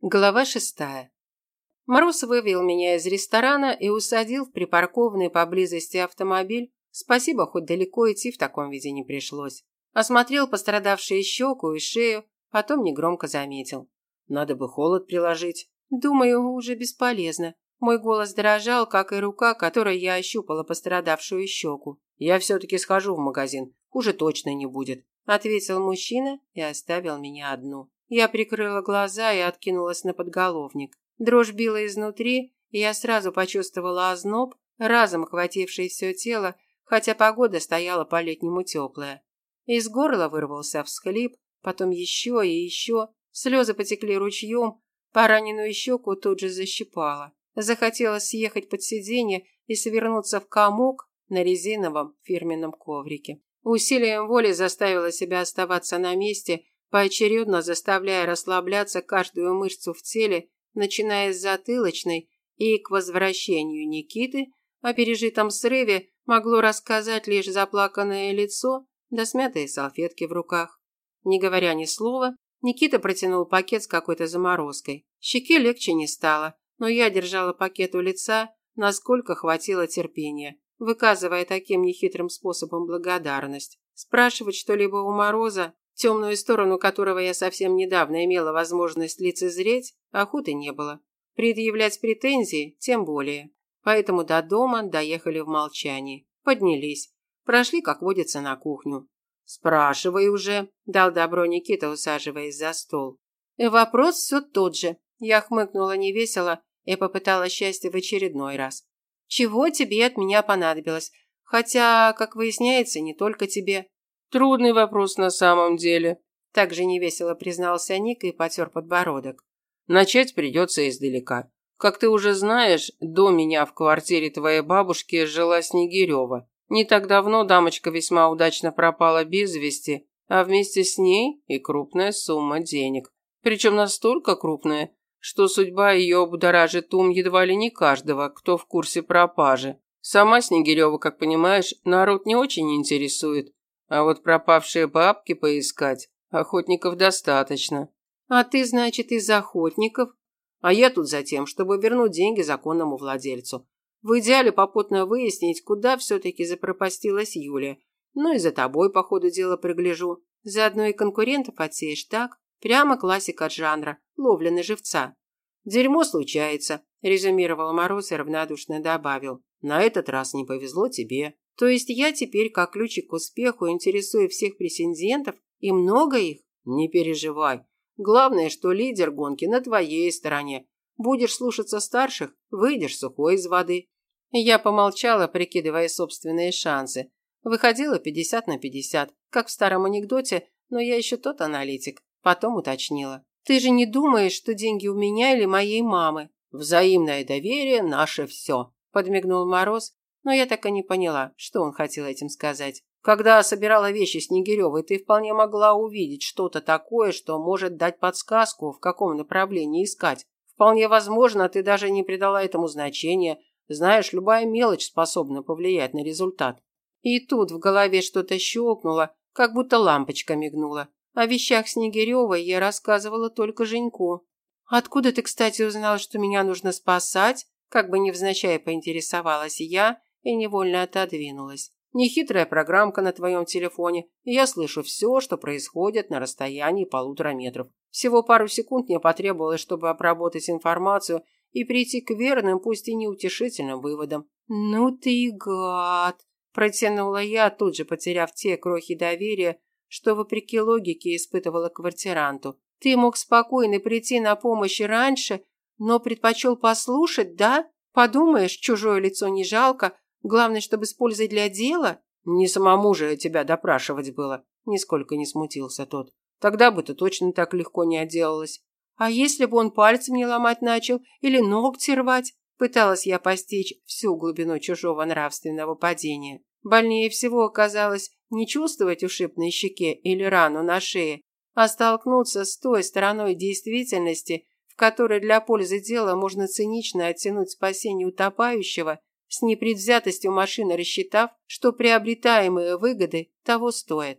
Глава шестая. Мороз вывел меня из ресторана и усадил в припаркованный поблизости автомобиль. Спасибо, хоть далеко идти в таком виде не пришлось. Осмотрел пострадавшие щеку и шею, потом негромко заметил. Надо бы холод приложить. Думаю, уже бесполезно. Мой голос дрожал, как и рука, которой я ощупала пострадавшую щеку. «Я все-таки схожу в магазин. Хуже точно не будет», – ответил мужчина и оставил меня одну. Я прикрыла глаза и откинулась на подголовник. Дрожь била изнутри, и я сразу почувствовала озноб, разом охвативший все тело, хотя погода стояла по-летнему теплая. Из горла вырвался всхлип, потом еще и еще. Слезы потекли ручьем, пораненную щеку тут же защипала. Захотелось съехать под сиденье и свернуться в комок на резиновом фирменном коврике. Усилием воли заставила себя оставаться на месте, поочередно заставляя расслабляться каждую мышцу в теле, начиная с затылочной, и к возвращению Никиты о пережитом срыве могло рассказать лишь заплаканное лицо да смятые салфетки в руках. Не говоря ни слова, Никита протянул пакет с какой-то заморозкой. Щеке легче не стало, но я держала пакет у лица, насколько хватило терпения, выказывая таким нехитрым способом благодарность. Спрашивать что-либо у Мороза темную сторону которого я совсем недавно имела возможность лицезреть, охоты не было. Предъявлять претензии тем более. Поэтому до дома доехали в молчании. Поднялись. Прошли, как водится, на кухню. «Спрашивай уже», – дал добро Никита, усаживаясь за стол. И вопрос все тот же. Я хмыкнула невесело и попытала счастье в очередной раз. «Чего тебе от меня понадобилось? Хотя, как выясняется, не только тебе. Трудный вопрос на самом деле. Также невесело признался Ник и потер подбородок. Начать придется издалека. Как ты уже знаешь, до меня в квартире твоей бабушки жила Снегирева. Не так давно дамочка весьма удачно пропала без вести, а вместе с ней и крупная сумма денег. Причем настолько крупная, что судьба ее обудоражит ум едва ли не каждого, кто в курсе пропажи. Сама Снегирева, как понимаешь, народ не очень интересует, а вот пропавшие бабки поискать охотников достаточно. А ты, значит, из охотников? А я тут за тем, чтобы вернуть деньги законному владельцу. В идеале попутно выяснить, куда все-таки запропастилась Юлия. Ну и за тобой по ходу дела пригляжу. Заодно и конкурентов отсеешь так. Прямо классика жанра. Ловля на живца. Дерьмо случается, резюмировал Мороз и равнодушно добавил. На этот раз не повезло тебе. То есть я теперь, как ключик к успеху, интересую всех претендентов и много их? Не переживай. Главное, что лидер гонки на твоей стороне. Будешь слушаться старших, выйдешь сухой из воды. Я помолчала, прикидывая собственные шансы. Выходило 50 на 50, как в старом анекдоте, но я еще тот аналитик. Потом уточнила. Ты же не думаешь, что деньги у меня или моей мамы? Взаимное доверие – наше все, подмигнул Мороз но я так и не поняла, что он хотел этим сказать. Когда собирала вещи Снегиревой, ты вполне могла увидеть что-то такое, что может дать подсказку, в каком направлении искать. Вполне возможно, ты даже не придала этому значения. Знаешь, любая мелочь способна повлиять на результат. И тут в голове что-то щелкнуло, как будто лампочка мигнула. О вещах Снегиревой я рассказывала только Женьку. «Откуда ты, кстати, узнала, что меня нужно спасать?» Как бы невзначай поинтересовалась я, и невольно отодвинулась. Нехитрая программка на твоем телефоне, и я слышу все, что происходит на расстоянии полутора метров. Всего пару секунд мне потребовалось, чтобы обработать информацию и прийти к верным, пусть и неутешительным выводам. «Ну ты гад!» – протянула я, тут же потеряв те крохи доверия, что, вопреки логике, испытывала квартиранту. «Ты мог спокойно прийти на помощь раньше, но предпочел послушать, да? Подумаешь, чужое лицо не жалко, Главное, чтобы с пользой для дела. Не самому же тебя допрашивать было. Нисколько не смутился тот. Тогда бы ты точно так легко не отделалась. А если бы он пальцем не ломать начал или ногти рвать? Пыталась я постичь всю глубину чужого нравственного падения. Больнее всего оказалось не чувствовать ушиб на щеке или рану на шее, а столкнуться с той стороной действительности, в которой для пользы дела можно цинично оттянуть спасение утопающего с непредвзятостью машины рассчитав, что приобретаемые выгоды того стоят.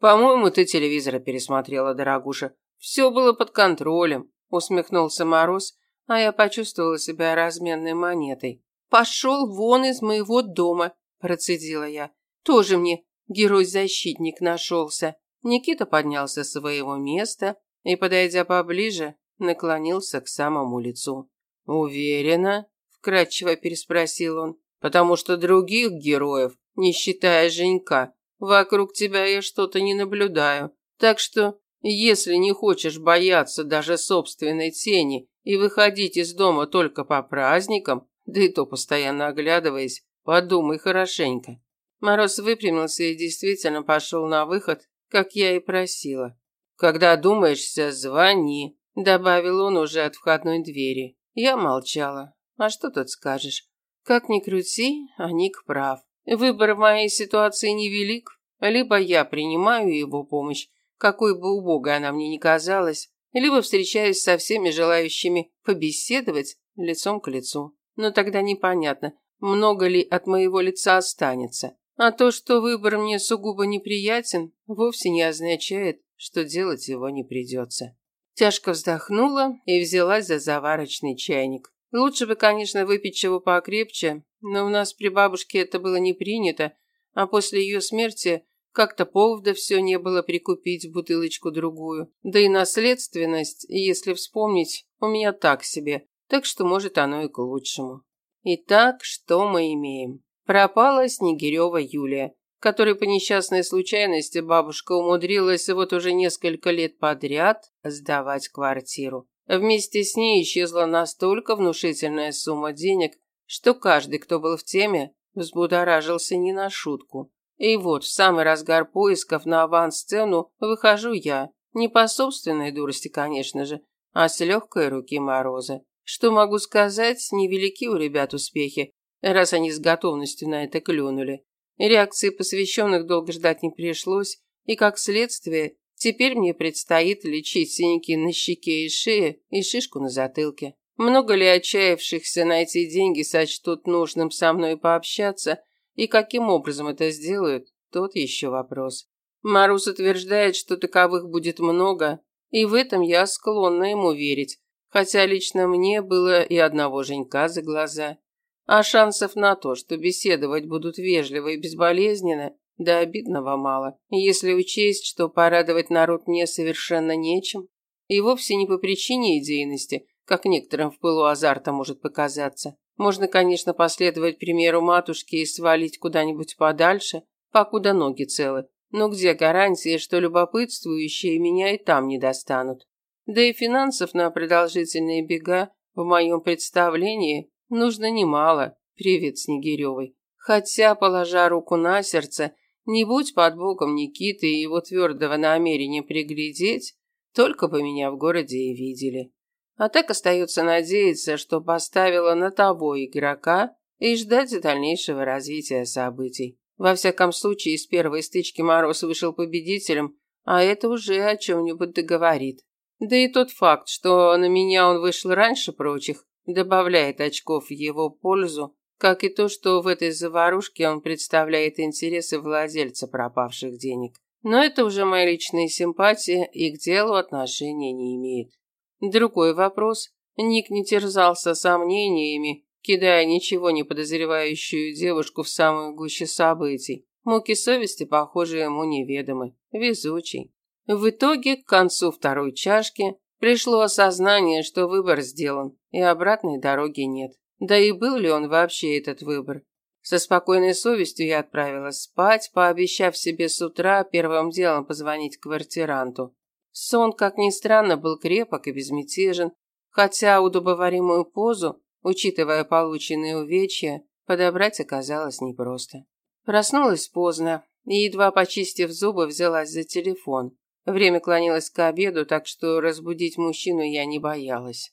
«По-моему, ты телевизора пересмотрела, дорогуша. Все было под контролем», усмехнулся Мороз, а я почувствовала себя разменной монетой. Пошел вон из моего дома, процедила я. Тоже мне герой-защитник нашелся. Никита поднялся с своего места и, подойдя поближе, наклонился к самому лицу. «Уверена?» – вкратчиво переспросил он. «Потому что других героев, не считая Женька, вокруг тебя я что-то не наблюдаю. Так что, если не хочешь бояться даже собственной тени и выходить из дома только по праздникам, да и то постоянно оглядываясь, подумай хорошенько». Мороз выпрямился и действительно пошел на выход, как я и просила. «Когда думаешься, звони», – добавил он уже от входной двери. Я молчала. А что тут скажешь? Как ни крути, а Ник прав. Выбор в моей ситуации невелик. Либо я принимаю его помощь, какой бы убогой она мне ни казалась, либо встречаюсь со всеми желающими побеседовать лицом к лицу. Но тогда непонятно, много ли от моего лица останется. А то, что выбор мне сугубо неприятен, вовсе не означает, что делать его не придется. Тяжко вздохнула и взялась за заварочный чайник. Лучше бы, конечно, выпить чего покрепче, но у нас при бабушке это было не принято, а после ее смерти как-то повода все не было прикупить бутылочку-другую. Да и наследственность, если вспомнить, у меня так себе, так что, может, оно и к лучшему. Итак, что мы имеем? Пропала Снегирева Юлия которой по несчастной случайности бабушка умудрилась вот уже несколько лет подряд сдавать квартиру. Вместе с ней исчезла настолько внушительная сумма денег, что каждый, кто был в теме, взбудоражился не на шутку. И вот в самый разгар поисков на авансцену выхожу я. Не по собственной дурости, конечно же, а с легкой руки Мороза. Что могу сказать, невелики у ребят успехи, раз они с готовностью на это клюнули. Реакции посвященных долго ждать не пришлось, и как следствие, теперь мне предстоит лечить синяки на щеке и шее и шишку на затылке. Много ли отчаявшихся на эти деньги сочтут нужным со мной пообщаться, и каким образом это сделают, тот еще вопрос. Марус утверждает, что таковых будет много, и в этом я склонна ему верить, хотя лично мне было и одного Женька за глаза. А шансов на то, что беседовать будут вежливо и безболезненно, до обидного мало, если учесть, что порадовать народ мне совершенно нечем. И вовсе не по причине идейности, как некоторым в пылу азарта может показаться. Можно, конечно, последовать примеру матушки и свалить куда-нибудь подальше, покуда ноги целы. Но где гарантия, что любопытствующие меня и там не достанут? Да и финансов на продолжительные бега в моем представлении нужно немало, привет Снегиревой. Хотя, положа руку на сердце, не будь под боком Никиты и его твердого намерения приглядеть, только бы меня в городе и видели. А так остается надеяться, что поставила на того игрока и ждать дальнейшего развития событий. Во всяком случае, из первой стычки Мороз вышел победителем, а это уже о чем-нибудь договорит. Да и тот факт, что на меня он вышел раньше прочих, добавляет очков в его пользу, как и то, что в этой заварушке он представляет интересы владельца пропавших денег. Но это уже мои личные симпатии и к делу отношения не имеет. Другой вопрос. Ник не терзался сомнениями, кидая ничего не подозревающую девушку в самую гуще событий. Муки совести, похоже, ему неведомы. Везучий. В итоге, к концу второй чашки, Пришло осознание, что выбор сделан, и обратной дороги нет. Да и был ли он вообще этот выбор? Со спокойной совестью я отправилась спать, пообещав себе с утра первым делом позвонить квартиранту. Сон, как ни странно, был крепок и безмятежен, хотя удобоваримую позу, учитывая полученные увечья, подобрать оказалось непросто. Проснулась поздно и, едва почистив зубы, взялась за телефон. Время клонилось к обеду, так что разбудить мужчину я не боялась.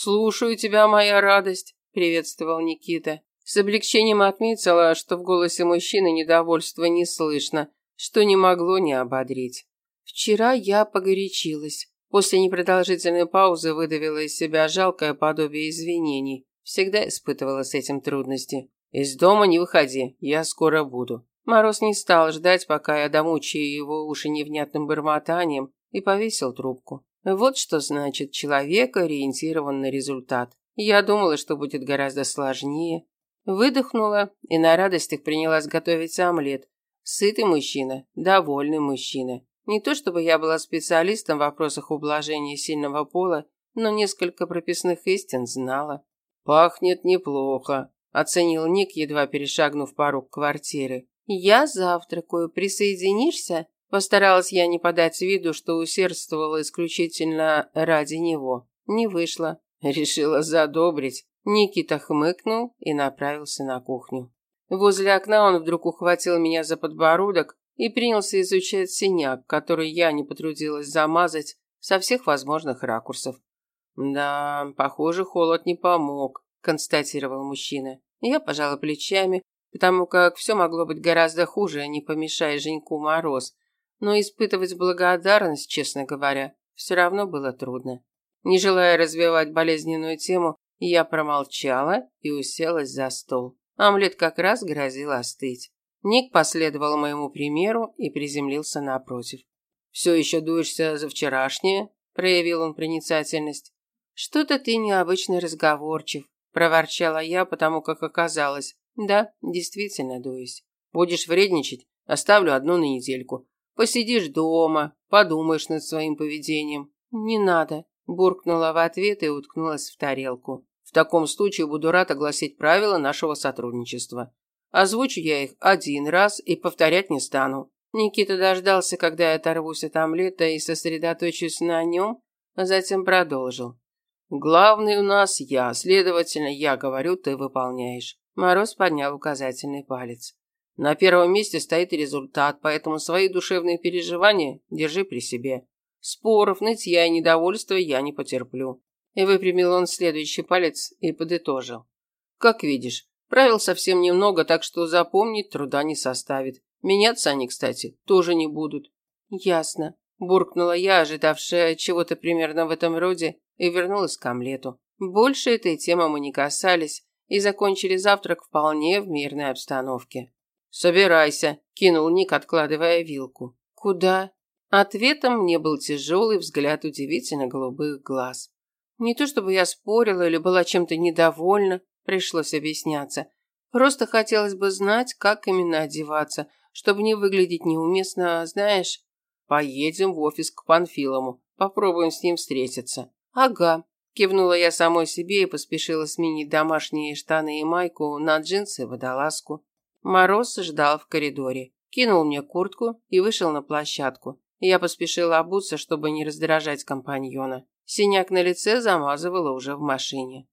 «Слушаю тебя, моя радость», – приветствовал Никита. С облегчением отметила, что в голосе мужчины недовольства не слышно, что не могло не ободрить. «Вчера я погорячилась». После непродолжительной паузы выдавила из себя жалкое подобие извинений. Всегда испытывала с этим трудности. «Из дома не выходи, я скоро буду». Мороз не стал ждать, пока я домучаю его уши невнятным бормотанием, и повесил трубку. Вот что значит человек ориентирован на результат. Я думала, что будет гораздо сложнее. Выдохнула и на радостях принялась готовить омлет. Сытый мужчина, довольный мужчина. Не то чтобы я была специалистом в вопросах ублажения сильного пола, но несколько прописных истин знала. «Пахнет неплохо», – оценил Ник, едва перешагнув порог квартиры. «Я завтракаю. Присоединишься?» Постаралась я не подать виду, что усердствовала исключительно ради него. Не вышло. Решила задобрить. Никита хмыкнул и направился на кухню. Возле окна он вдруг ухватил меня за подбородок и принялся изучать синяк, который я не потрудилась замазать со всех возможных ракурсов. «Да, похоже, холод не помог», – констатировал мужчина. Я пожала плечами, потому как все могло быть гораздо хуже, не помешая Женьку мороз. Но испытывать благодарность, честно говоря, все равно было трудно. Не желая развивать болезненную тему, я промолчала и уселась за стол. Омлет как раз грозил остыть. Ник последовал моему примеру и приземлился напротив. «Все еще дуешься за вчерашнее?» – проявил он проницательность. «Что-то ты необычно разговорчив», – проворчала я, потому как оказалось. «Да, действительно дуюсь. Будешь вредничать? Оставлю одну на недельку. Посидишь дома, подумаешь над своим поведением». «Не надо», – буркнула в ответ и уткнулась в тарелку. «В таком случае буду рад огласить правила нашего сотрудничества. Озвучу я их один раз и повторять не стану. Никита дождался, когда я оторвусь от омлета и сосредоточусь на нем, а затем продолжил. «Главный у нас я, следовательно, я говорю, ты выполняешь». Мороз поднял указательный палец. «На первом месте стоит результат, поэтому свои душевные переживания держи при себе. Споров, нытья и недовольства я не потерплю». И выпрямил он следующий палец и подытожил. «Как видишь, Правил совсем немного, так что запомнить труда не составит. Меняться они, кстати, тоже не будут. Ясно. Буркнула я, ожидавшая чего-то примерно в этом роде, и вернулась к омлету. Больше этой темы мы не касались и закончили завтрак вполне в мирной обстановке. «Собирайся», – кинул Ник, откладывая вилку. «Куда?» Ответом мне был тяжелый взгляд удивительно голубых глаз. Не то чтобы я спорила или была чем-то недовольна, Пришлось объясняться. Просто хотелось бы знать, как именно одеваться, чтобы не выглядеть неуместно, знаешь. Поедем в офис к Панфилову, попробуем с ним встретиться. Ага, кивнула я самой себе и поспешила сменить домашние штаны и майку на джинсы и водолазку. Мороз ждал в коридоре, кинул мне куртку и вышел на площадку. Я поспешила обуться, чтобы не раздражать компаньона. Синяк на лице замазывала уже в машине.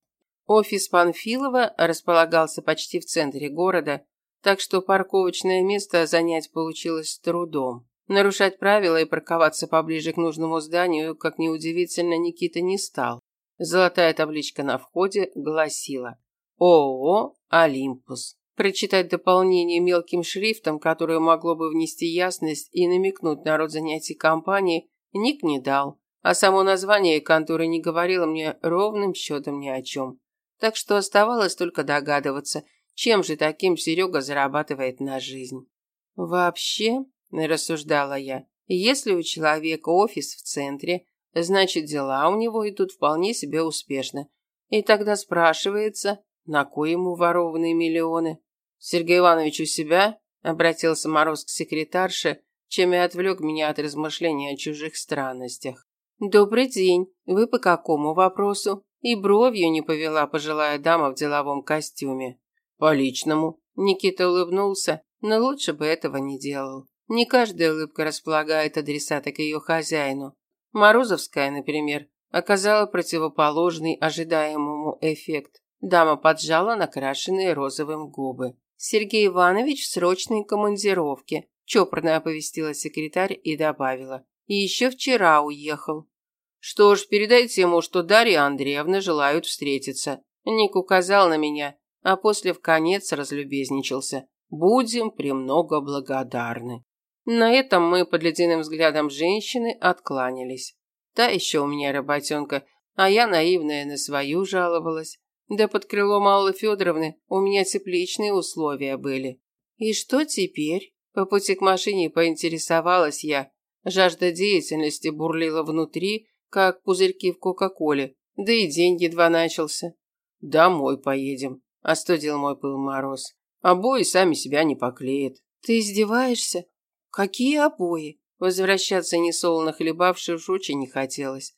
Офис Панфилова располагался почти в центре города, так что парковочное место занять получилось трудом. Нарушать правила и парковаться поближе к нужному зданию, как неудивительно, Никита не стал. Золотая табличка на входе гласила «ООО «Олимпус». Прочитать дополнение мелким шрифтом, которое могло бы внести ясность и намекнуть на род занятий компании, Ник не дал, а само название конторы не говорило мне ровным счетом ни о чем так что оставалось только догадываться, чем же таким Серега зарабатывает на жизнь. «Вообще», – рассуждала я, – «если у человека офис в центре, значит, дела у него идут вполне себе успешно. И тогда спрашивается, на кой ему ворованные миллионы?» «Сергей Иванович у себя?» – обратился Мороз к секретарше, чем и отвлек меня от размышлений о чужих странностях. «Добрый день. Вы по какому вопросу?» И бровью не повела пожилая дама в деловом костюме. По личному. Никита улыбнулся, но лучше бы этого не делал. Не каждая улыбка располагает адресата к ее хозяину. Морозовская, например, оказала противоположный ожидаемому эффект. Дама поджала накрашенные розовым губы. «Сергей Иванович в срочной командировке», – чопорно оповестила секретарь и добавила. «И еще вчера уехал». Что ж, передайте ему, что Дарья Андреевна желают встретиться. Ник указал на меня, а после в конец разлюбезничался. Будем премного благодарны. На этом мы под ледяным взглядом женщины откланялись. Та еще у меня работенка, а я наивная на свою жаловалась. Да под крылом Аллы Федоровны у меня тепличные условия были. И что теперь? По пути к машине поинтересовалась я. Жажда деятельности бурлила внутри, как пузырьки в Кока-Коле. Да и день едва начался. Домой поедем, остудил мой пыл мороз. Обои сами себя не поклеят. Ты издеваешься? Какие обои? Возвращаться несолоно хлебавши очень не хотелось.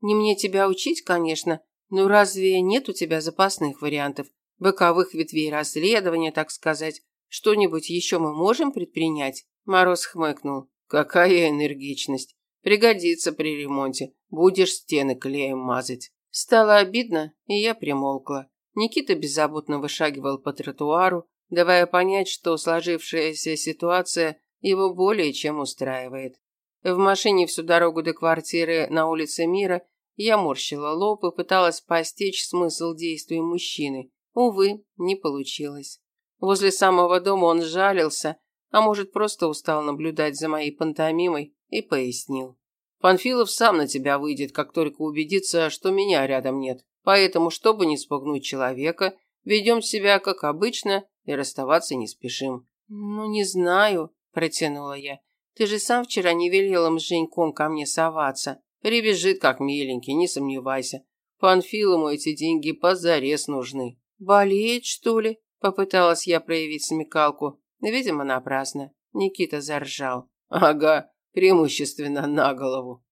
Не мне тебя учить, конечно, но разве нет у тебя запасных вариантов? Боковых ветвей расследования, так сказать. Что-нибудь еще мы можем предпринять? Мороз хмыкнул. Какая энергичность. Пригодится при ремонте. Будешь стены клеем мазать. Стало обидно, и я примолкла. Никита беззаботно вышагивал по тротуару, давая понять, что сложившаяся ситуация его более чем устраивает. В машине всю дорогу до квартиры на улице Мира я морщила лоб и пыталась постичь смысл действий мужчины. Увы, не получилось. Возле самого дома он жалился, а может, просто устал наблюдать за моей пантомимой и пояснил. Панфилов сам на тебя выйдет, как только убедится, что меня рядом нет. Поэтому, чтобы не спугнуть человека, ведем себя как обычно и расставаться не спешим. Ну, не знаю, протянула я. Ты же сам вчера не велел им с Женьком ко мне соваться. Прибежит как миленький, не сомневайся. Панфилову эти деньги позарез нужны. Болеет, что ли? Попыталась я проявить смекалку. Видимо, напрасно. Никита заржал. Ага, преимущественно на голову.